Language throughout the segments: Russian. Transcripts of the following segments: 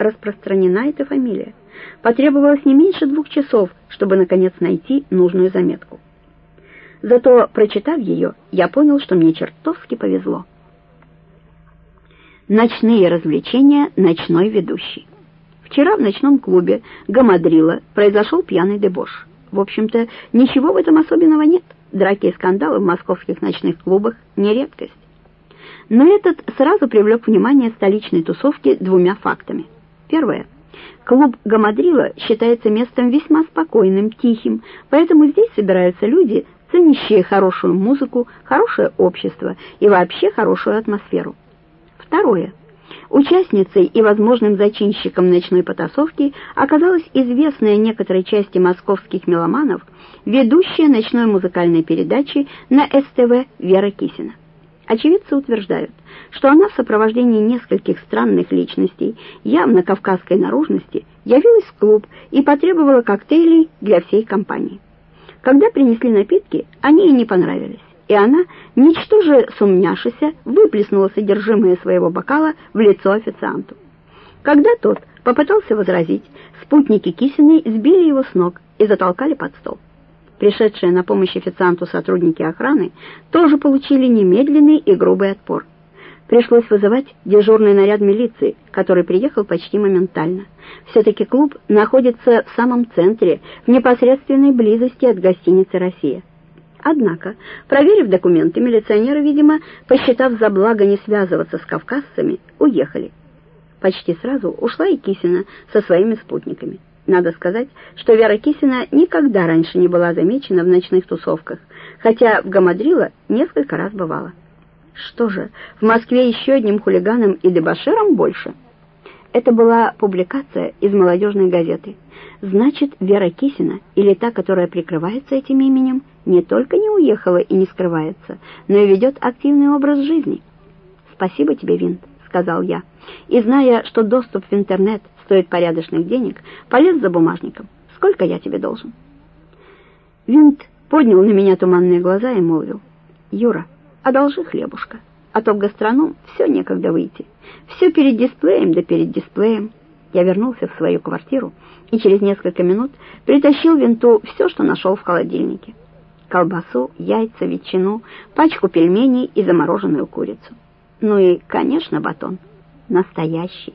распространена эта фамилия. Потребовалось не меньше двух часов, чтобы, наконец, найти нужную заметку. Зато, прочитав ее, я понял, что мне чертовски повезло. Ночные развлечения ночной ведущий. Вчера в ночном клубе Гамадрила произошел пьяный дебош. В общем-то, ничего в этом особенного нет. Драки и скандалы в московских ночных клубах не редкость. Но этот сразу привлек внимание столичной тусовки двумя фактами. Первое. Клуб Гамадрила считается местом весьма спокойным, тихим, поэтому здесь собираются люди, ценящие хорошую музыку, хорошее общество и вообще хорошую атмосферу. Второе. Участницей и возможным зачинщиком ночной потасовки оказалась известная некоторой части московских меломанов ведущая ночной музыкальной передачи на СТВ Вера Кисина. Очевидцы утверждают, что она в сопровождении нескольких странных личностей, явно кавказской наружности, явилась в клуб и потребовала коктейлей для всей компании. Когда принесли напитки, они ей не понравились, и она, ничтоже сумняшися, выплеснула содержимое своего бокала в лицо официанту. Когда тот попытался возразить, спутники Кисиной сбили его с ног и затолкали под стол. Пришедшие на помощь официанту сотрудники охраны тоже получили немедленный и грубый отпор. Пришлось вызывать дежурный наряд милиции, который приехал почти моментально. Все-таки клуб находится в самом центре, в непосредственной близости от гостиницы «Россия». Однако, проверив документы, милиционеры, видимо, посчитав за благо не связываться с кавказцами, уехали. Почти сразу ушла и Кисина со своими спутниками. Надо сказать, что Вера Кисина никогда раньше не была замечена в ночных тусовках, хотя в Гамадрила несколько раз бывала. Что же, в Москве еще одним хулиганом и дебоширом больше? Это была публикация из молодежной газеты. Значит, Вера Кисина, или та, которая прикрывается этим именем, не только не уехала и не скрывается, но и ведет активный образ жизни. «Спасибо тебе, Винт», — сказал я, и, зная, что доступ в интернет стоит порядочных денег, полез за бумажником. Сколько я тебе должен? Винт поднял на меня туманные глаза и молвил. Юра, одолжи хлебушка, а то в гастроном все некогда выйти. Все перед дисплеем да перед дисплеем. Я вернулся в свою квартиру и через несколько минут притащил винту все, что нашел в холодильнике. Колбасу, яйца, ветчину, пачку пельменей и замороженную курицу. Ну и, конечно, батон. Настоящий.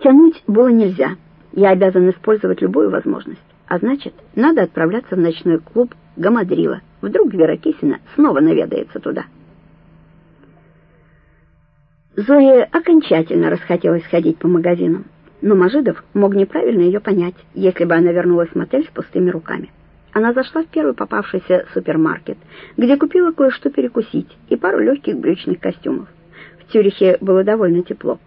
Тянуть было нельзя. Я обязан использовать любую возможность. А значит, надо отправляться в ночной клуб Гамадрила. Вдруг Вера Кисина снова наведается туда. Зое окончательно расхотелось ходить по магазинам, но Мажидов мог неправильно ее понять, если бы она вернулась в мотель с пустыми руками. Она зашла в первый попавшийся супермаркет, где купила кое-что перекусить и пару легких брючных костюмов. В Цюрихе было довольно тепло.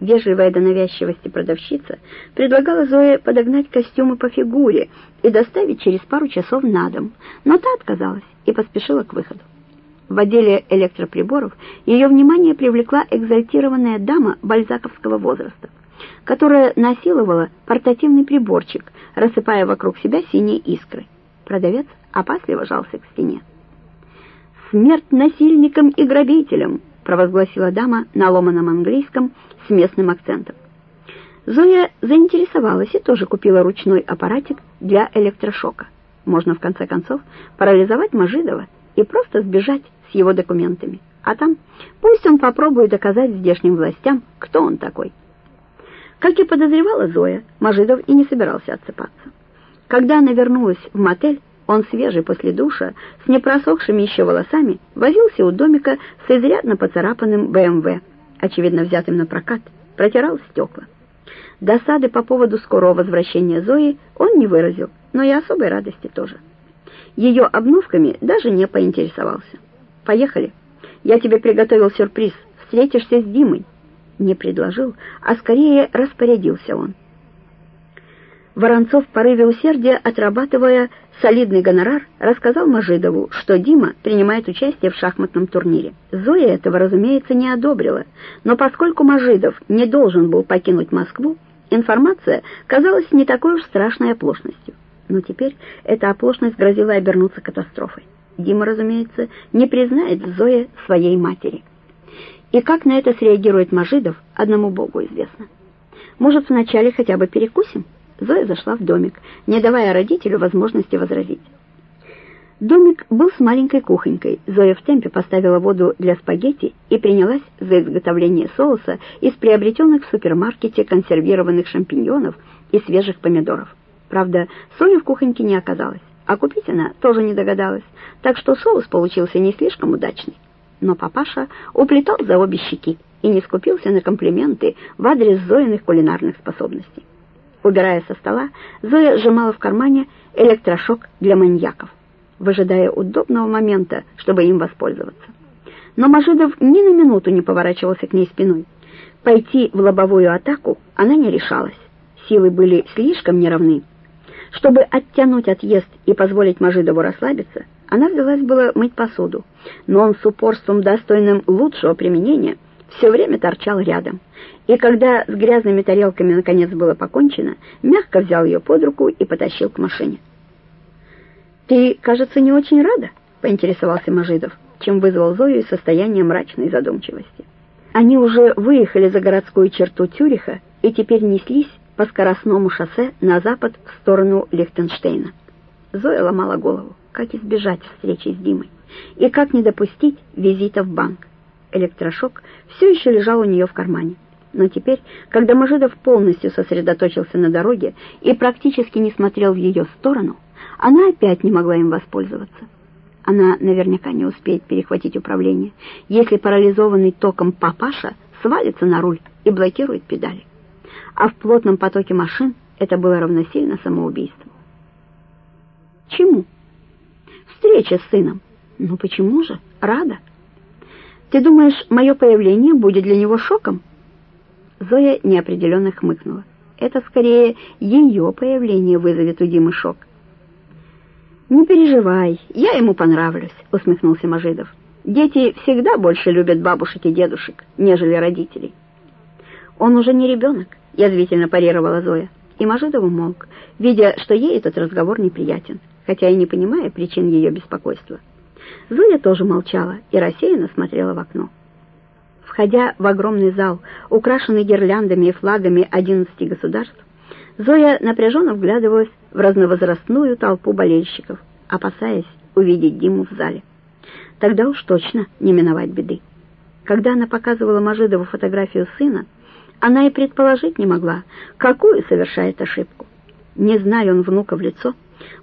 Вежливая до навязчивости продавщица предлагала Зое подогнать костюмы по фигуре и доставить через пару часов на дом, но та отказалась и поспешила к выходу. В отделе электроприборов ее внимание привлекла экзальтированная дама бальзаковского возраста, которая насиловала портативный приборчик, рассыпая вокруг себя синие искры. Продавец опасливо жался к стене. «Смерть насильникам и грабителям!» Провозгласила дама на ломаном английском с местным акцентом. Зоя заинтересовалась и тоже купила ручной аппаратик для электрошока. Можно, в конце концов, парализовать Мажидова и просто сбежать с его документами. А там пусть он попробует доказать здешним властям, кто он такой. Как и подозревала Зоя, Мажидов и не собирался отсыпаться. Когда она вернулась в мотель, он, свежий после душа, с непросохшими еще волосами, возился у домика с изрядно поцарапанным БМВ, очевидно взятым на прокат, протирал стекла. Досады по поводу скорого возвращения Зои он не выразил, но и особой радости тоже. Ее обновками даже не поинтересовался. «Поехали. Я тебе приготовил сюрприз. Встретишься с Димой». Не предложил, а скорее распорядился он. Воронцов в порыве усердия, отрабатывая солидный гонорар, рассказал Мажидову, что Дима принимает участие в шахматном турнире. Зоя этого, разумеется, не одобрила, но поскольку Мажидов не должен был покинуть Москву, информация казалась не такой уж страшной оплошностью. Но теперь эта оплошность грозила обернуться катастрофой. Дима, разумеется, не признает в Зое своей матери. И как на это среагирует Мажидов, одному Богу известно. Может, вначале хотя бы перекусим? Зоя зашла в домик, не давая родителю возможности возразить. Домик был с маленькой кухонькой. Зоя в темпе поставила воду для спагетти и принялась за изготовление соуса из приобретенных в супермаркете консервированных шампиньонов и свежих помидоров. Правда, соли в кухоньке не оказалось, а купить она тоже не догадалась, так что соус получился не слишком удачный. Но папаша уплетал за обе щеки и не скупился на комплименты в адрес Зоиных кулинарных способностей. Убирая со стола, Зоя сжимала в кармане электрошок для маньяков выжидая удобного момента, чтобы им воспользоваться. Но Мажидов ни на минуту не поворачивался к ней спиной. Пойти в лобовую атаку она не решалась. Силы были слишком неравны. Чтобы оттянуть отъезд и позволить Мажидову расслабиться, она взялась было мыть посуду, но он с упорством, достойным лучшего применения, все время торчал рядом. И когда с грязными тарелками наконец было покончено, мягко взял ее под руку и потащил к машине. «Ты, кажется, не очень рада?» — поинтересовался Мажидов, чем вызвал Зою из состояния мрачной задумчивости. Они уже выехали за городскую черту Тюриха и теперь неслись по скоростному шоссе на запад в сторону Лихтенштейна. Зоя ломала голову, как избежать встречи с Димой и как не допустить визита в банк. Электрошок все еще лежал у нее в кармане. Но теперь, когда Мажидов полностью сосредоточился на дороге и практически не смотрел в ее сторону, она опять не могла им воспользоваться. Она наверняка не успеет перехватить управление, если парализованный током папаша свалится на руль и блокирует педали. А в плотном потоке машин это было равносильно самоубийству. Чему? Встреча с сыном. Ну почему же? Рада. Ты думаешь, мое появление будет для него шоком? Зоя неопределенно хмыкнула. Это скорее ее появление вызовет у Димы шок. «Не переживай, я ему понравлюсь», — усмехнулся Мажидов. «Дети всегда больше любят бабушек и дедушек, нежели родителей». «Он уже не ребенок», — язвительно парировала Зоя. И Мажидов умолк, видя, что ей этот разговор неприятен, хотя и не понимая причин ее беспокойства. Зоя тоже молчала и рассеянно смотрела в окно. Входя в огромный зал, украшенный гирляндами и флагами одиннадцати государств, Зоя напряженно вглядывалась в разновозрастную толпу болельщиков, опасаясь увидеть Диму в зале. Тогда уж точно не миновать беды. Когда она показывала Мажидову фотографию сына, она и предположить не могла, какую совершает ошибку. Не зная он внука в лицо,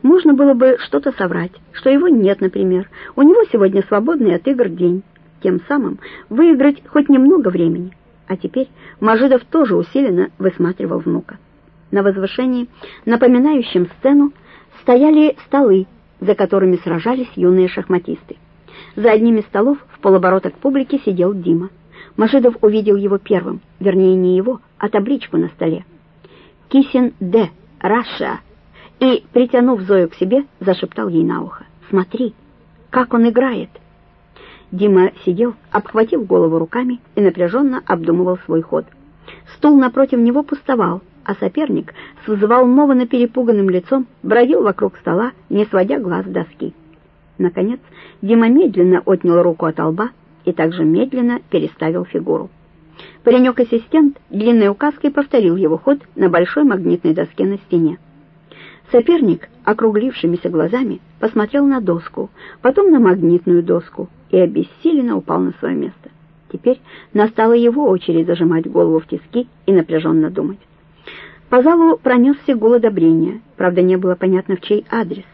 можно было бы что-то соврать, что его нет, например, у него сегодня свободный от игр день, тем самым выиграть хоть немного времени. А теперь Мажидов тоже усиленно высматривал внука. На возвышении, напоминающем сцену, стояли столы, за которыми сражались юные шахматисты. За одним из столов в полоборота к публике сидел Дима. Машидов увидел его первым, вернее не его, а табличку на столе. «Кисин Д. Раша!» И, притянув Зою к себе, зашептал ей на ухо. «Смотри, как он играет!» Дима сидел, обхватив голову руками и напряженно обдумывал свой ход. Стул напротив него пустовал, а соперник с взволнованно перепуганным лицом бродил вокруг стола, не сводя глаз с доски. Наконец, Дима медленно отнял руку от лба и также медленно переставил фигуру. Паренек-ассистент длинной указкой повторил его ход на большой магнитной доске на стене. Соперник, округлившимися глазами, посмотрел на доску, потом на магнитную доску и обессиленно упал на свое место. Теперь настала его очередь зажимать голову в тиски и напряженно думать. По залу пронесся гул одобрения, правда, не было понятно, в чей адрес.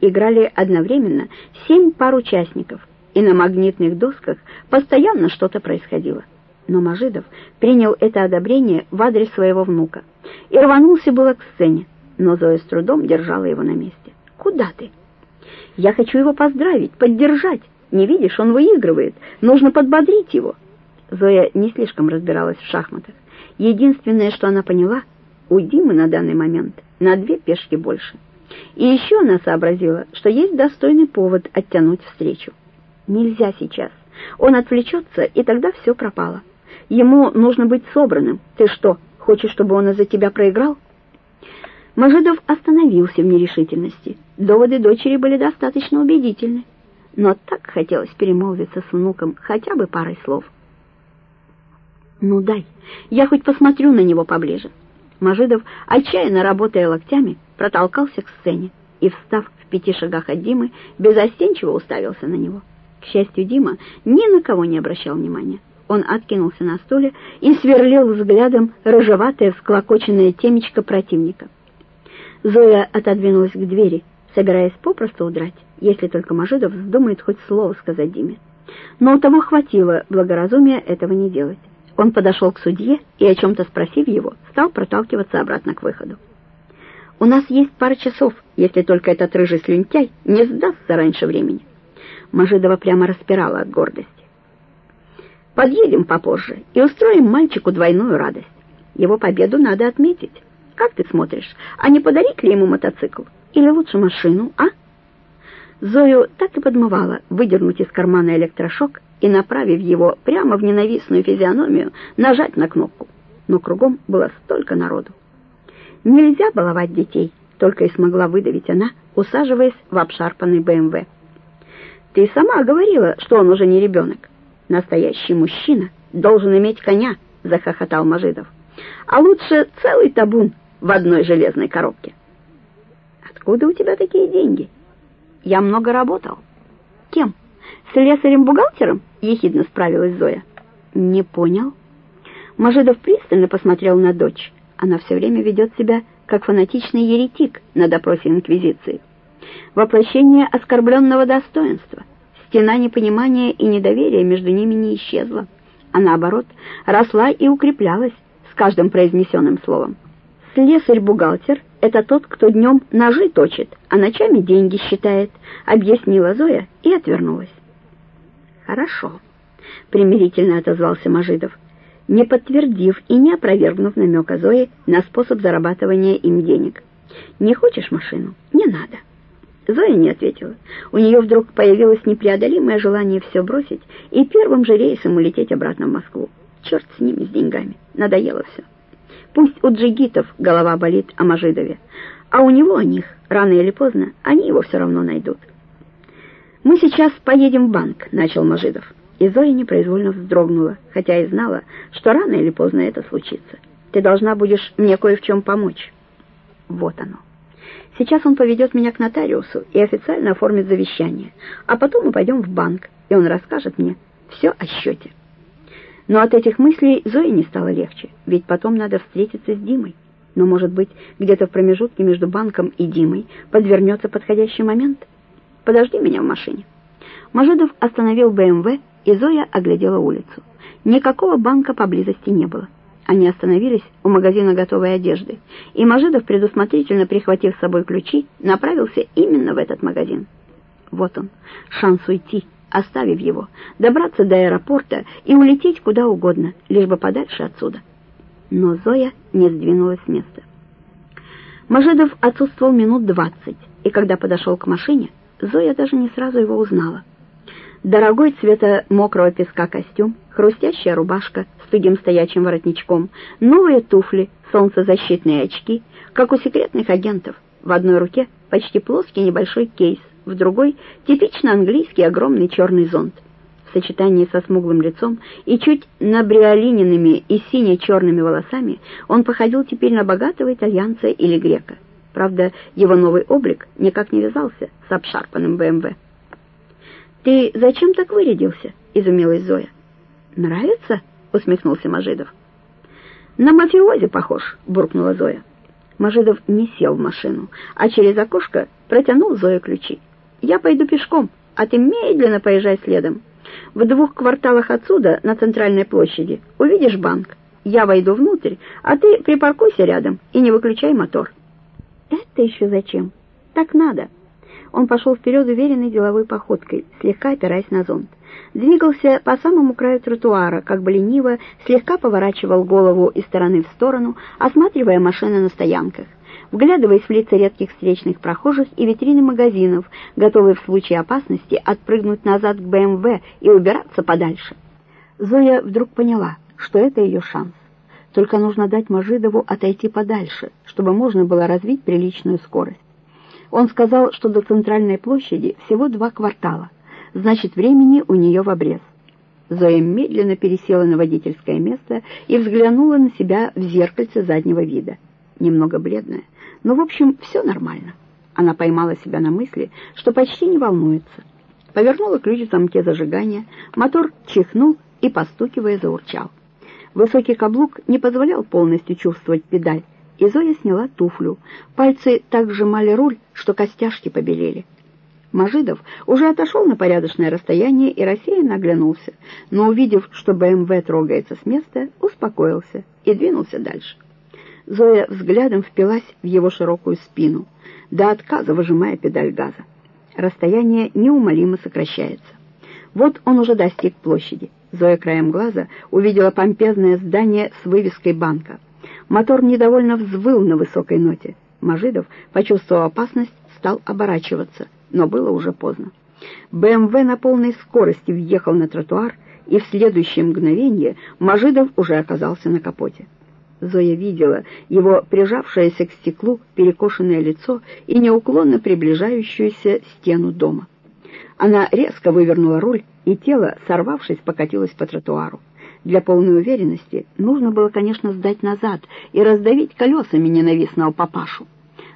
Играли одновременно семь пар участников, и на магнитных досках постоянно что-то происходило. Но Мажидов принял это одобрение в адрес своего внука и рванулся было к сцене, но Зоя с трудом держала его на месте. «Куда ты?» «Я хочу его поздравить, поддержать. Не видишь, он выигрывает. Нужно подбодрить его». Зоя не слишком разбиралась в шахматах. Единственное, что она поняла — у Димы на данный момент на две пешки больше. И еще она сообразила, что есть достойный повод оттянуть встречу. Нельзя сейчас. Он отвлечется, и тогда все пропало. Ему нужно быть собранным. Ты что, хочешь, чтобы он из-за тебя проиграл? Мажидов остановился в нерешительности. Доводы дочери были достаточно убедительны. Но так хотелось перемолвиться с внуком хотя бы парой слов. «Ну дай, я хоть посмотрю на него поближе». Мажидов, отчаянно работая локтями, протолкался к сцене и, встав в пяти шагах от Димы, безостенчиво уставился на него. К счастью, Дима ни на кого не обращал внимания. Он откинулся на стуле и сверлил взглядом рыжеватое всклокоченное темечко противника. Зоя отодвинулась к двери, собираясь попросту удрать, если только Мажидов вздумает хоть слово сказать Диме. Но у того хватило благоразумия этого не делать. Он подошел к судье и, о чем-то спросив его, стал проталкиваться обратно к выходу. «У нас есть пара часов, если только этот рыжий слюнтяй не сдастся раньше времени». Мажидова прямо распирала от гордости. «Подъедем попозже и устроим мальчику двойную радость. Его победу надо отметить. Как ты смотришь, а не подарить ли ему мотоцикл? Или лучше машину, а?» Зою так и подмывала выдернуть из кармана электрошок и, направив его прямо в ненавистную физиономию, нажать на кнопку. Но кругом было столько народу. Нельзя баловать детей, только и смогла выдавить она, усаживаясь в обшарпанный БМВ. Ты сама говорила, что он уже не ребенок. Настоящий мужчина должен иметь коня, захохотал Мажидов. А лучше целый табун в одной железной коробке. Откуда у тебя такие деньги? Я много работал. Кем? Слесарем-бухгалтером? Ехидно справилась Зоя. Не понял. Мажидов пристально посмотрел на дочь. Она все время ведет себя как фанатичный еретик на допросе Инквизиции. Воплощение оскорбленного достоинства. Стена непонимания и недоверия между ними не исчезла, а наоборот, росла и укреплялась с каждым произнесенным словом. Слесарь-бухгалтер — это тот, кто днем ножи точит, а ночами деньги считает, объяснила Зоя и отвернулась. Хорошо, примирительно отозвался Мажидов не подтвердив и не опровергнув намека Зои на способ зарабатывания им денег. «Не хочешь машину? Не надо». Зоя не ответила. У нее вдруг появилось непреодолимое желание все бросить и первым же рейсом улететь обратно в Москву. Черт с ними, с деньгами. Надоело все. Пусть у джигитов голова болит о Мажидове, а у него о них, рано или поздно, они его все равно найдут. «Мы сейчас поедем в банк», — начал Мажидов. И Зоя непроизвольно вздрогнула, хотя и знала, что рано или поздно это случится. «Ты должна будешь мне кое в чем помочь». Вот оно. Сейчас он поведет меня к нотариусу и официально оформит завещание, а потом мы пойдем в банк, и он расскажет мне все о счете. Но от этих мыслей Зое не стало легче, ведь потом надо встретиться с Димой. Но, может быть, где-то в промежутке между банком и Димой подвернется подходящий момент? Подожди меня в машине. Мажидов остановил БМВ и Зоя оглядела улицу. Никакого банка поблизости не было. Они остановились у магазина готовой одежды, и Мажидов, предусмотрительно прихватив с собой ключи, направился именно в этот магазин. Вот он, шанс уйти, оставив его, добраться до аэропорта и улететь куда угодно, лишь бы подальше отсюда. Но Зоя не сдвинулась с места. Мажидов отсутствовал минут двадцать, и когда подошел к машине, Зоя даже не сразу его узнала дорогой цвета мокрого песка костюм, хрустящая рубашка с тугим стоячим воротничком, новые туфли, солнцезащитные очки, как у секретных агентов. В одной руке почти плоский небольшой кейс, в другой типично английский огромный черный зонт. В сочетании со смуглым лицом и чуть набриолиненными и сине-черными волосами он походил теперь на богатого итальянца или грека. Правда, его новый облик никак не вязался с обшарпанным БМВ. «Ты зачем так вырядился?» — изумилась Зоя. «Нравится?» — усмехнулся Мажидов. «На мафиози похож», — буркнула Зоя. Мажидов не сел в машину, а через окошко протянул Зое ключи. «Я пойду пешком, а ты медленно поезжай следом. В двух кварталах отсюда, на центральной площади, увидишь банк. Я войду внутрь, а ты припаркуйся рядом и не выключай мотор». «Это еще зачем? Так надо». Он пошел вперед уверенной деловой походкой, слегка опираясь на зонт. Двигался по самому краю тротуара, как бы лениво, слегка поворачивал голову из стороны в сторону, осматривая машины на стоянках, вглядываясь в лица редких встречных прохожих и витрины магазинов, готовые в случае опасности отпрыгнуть назад к БМВ и убираться подальше. Зоя вдруг поняла, что это ее шанс. Только нужно дать Мажидову отойти подальше, чтобы можно было развить приличную скорость. Он сказал, что до центральной площади всего два квартала, значит, времени у нее в обрез. Зоя медленно пересела на водительское место и взглянула на себя в зеркальце заднего вида. Немного бледная, но, в общем, все нормально. Она поймала себя на мысли, что почти не волнуется. Повернула ключ в замке зажигания, мотор чихнул и, постукивая, заурчал. Высокий каблук не позволял полностью чувствовать педаль, и Зоя сняла туфлю. Пальцы так сжимали руль, что костяшки побелели. Мажидов уже отошел на порядочное расстояние и рассеянно оглянулся, но, увидев, что БМВ трогается с места, успокоился и двинулся дальше. Зоя взглядом впилась в его широкую спину, до отказа выжимая педаль газа. Расстояние неумолимо сокращается. Вот он уже достиг площади. Зоя краем глаза увидела помпезное здание с вывеской банка. Мотор недовольно взвыл на высокой ноте. Мажидов, почувствовав опасность, стал оборачиваться, но было уже поздно. БМВ на полной скорости въехал на тротуар, и в следующее мгновение Мажидов уже оказался на капоте. Зоя видела его прижавшееся к стеклу перекошенное лицо и неуклонно приближающуюся стену дома. Она резко вывернула руль, и тело, сорвавшись, покатилось по тротуару. Для полной уверенности нужно было, конечно, сдать назад и раздавить колесами ненавистного папашу.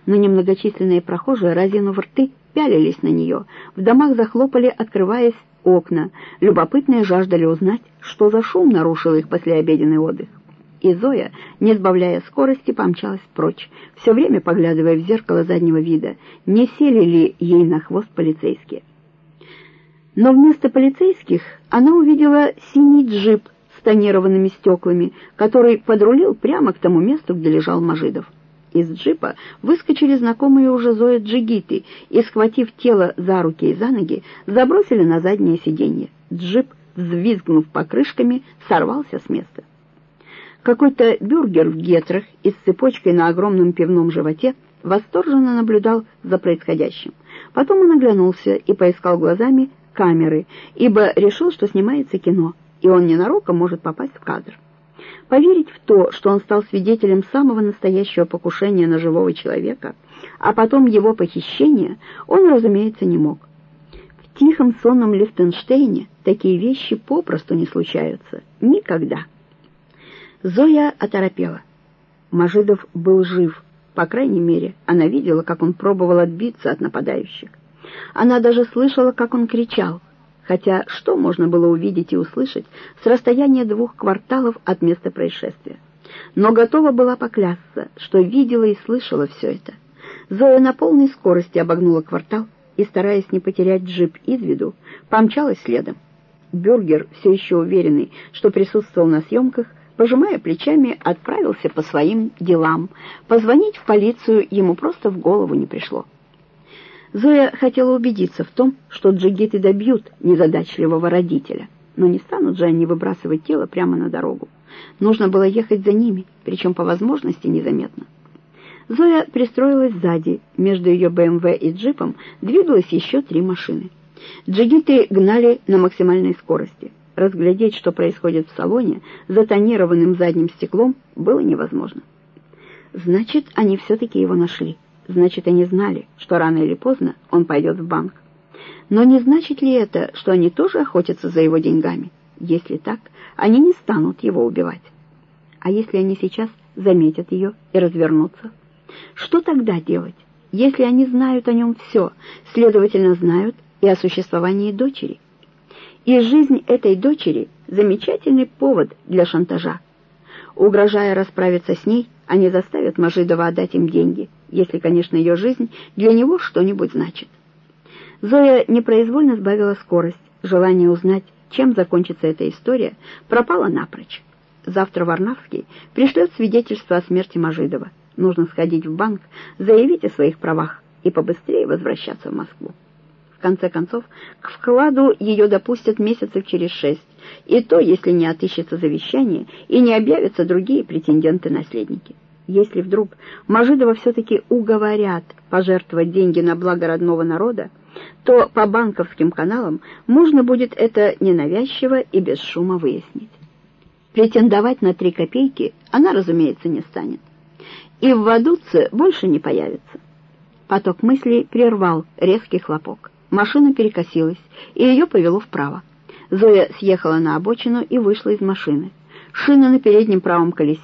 Но немногочисленные прохожие, разинув рты, пялились на нее. В домах захлопали, открываясь окна. Любопытные жаждали узнать, что за шум нарушил их послеобеденный отдых. И Зоя, не сбавляя скорости, помчалась прочь, все время поглядывая в зеркало заднего вида, не сели ли ей на хвост полицейские. Но вместо полицейских она увидела синий джип с тонированными стеклами, который подрулил прямо к тому месту, где лежал Мажидов. Из джипа выскочили знакомые уже Зоя джигиты и, схватив тело за руки и за ноги, забросили на заднее сиденье. Джип, взвизгнув покрышками, сорвался с места. Какой-то бюргер в гетрах и с цепочкой на огромном пивном животе восторженно наблюдал за происходящим. Потом он оглянулся и поискал глазами камеры, ибо решил, что снимается кино, и он ненароком может попасть в кадр. Поверить в то, что он стал свидетелем самого настоящего покушения на живого человека, а потом его похищения, он, разумеется, не мог. В тихом сонном Лихтенштейне такие вещи попросту не случаются. Никогда. Зоя оторопела. Мажидов был жив. По крайней мере, она видела, как он пробовал отбиться от нападающих. Она даже слышала, как он кричал, хотя что можно было увидеть и услышать с расстояния двух кварталов от места происшествия. Но готова была поклясться, что видела и слышала все это. Зоя на полной скорости обогнула квартал и, стараясь не потерять джип из виду, помчалась следом. Бюргер, все еще уверенный, что присутствовал на съемках, пожимая плечами, отправился по своим делам. Позвонить в полицию ему просто в голову не пришло. Зоя хотела убедиться в том, что джигиты добьют незадачливого родителя, но не станут же они выбрасывать тело прямо на дорогу. Нужно было ехать за ними, причем по возможности незаметно. Зоя пристроилась сзади, между ее БМВ и джипом двигалось еще три машины. Джигиты гнали на максимальной скорости. Разглядеть, что происходит в салоне, за тонированным задним стеклом, было невозможно. Значит, они все-таки его нашли. Значит, они знали, что рано или поздно он пойдет в банк. Но не значит ли это, что они тоже охотятся за его деньгами? Если так, они не станут его убивать. А если они сейчас заметят ее и развернутся? Что тогда делать? Если они знают о нем все, следовательно, знают и о существовании дочери. И жизнь этой дочери — замечательный повод для шантажа. Угрожая расправиться с ней, они заставят Мажидова отдать им деньги, если, конечно, ее жизнь для него что-нибудь значит. Зоя непроизвольно сбавила скорость. Желание узнать, чем закончится эта история, пропало напрочь. Завтра Варнавский пришлет свидетельство о смерти Мажидова. Нужно сходить в банк, заявить о своих правах и побыстрее возвращаться в Москву. Конце концов, к вкладу ее допустят месяцев через шесть, и то, если не отыщется завещание и не объявятся другие претенденты-наследники. Если вдруг Мажидова все-таки уговорят пожертвовать деньги на благо родного народа, то по банковским каналам можно будет это ненавязчиво и без шума выяснить. Претендовать на три копейки она, разумеется, не станет. И в Вадуце больше не появится. Поток мыслей прервал резкий хлопок. Машина перекосилась, и ее повело вправо. Зоя съехала на обочину и вышла из машины. Шина на переднем правом колесе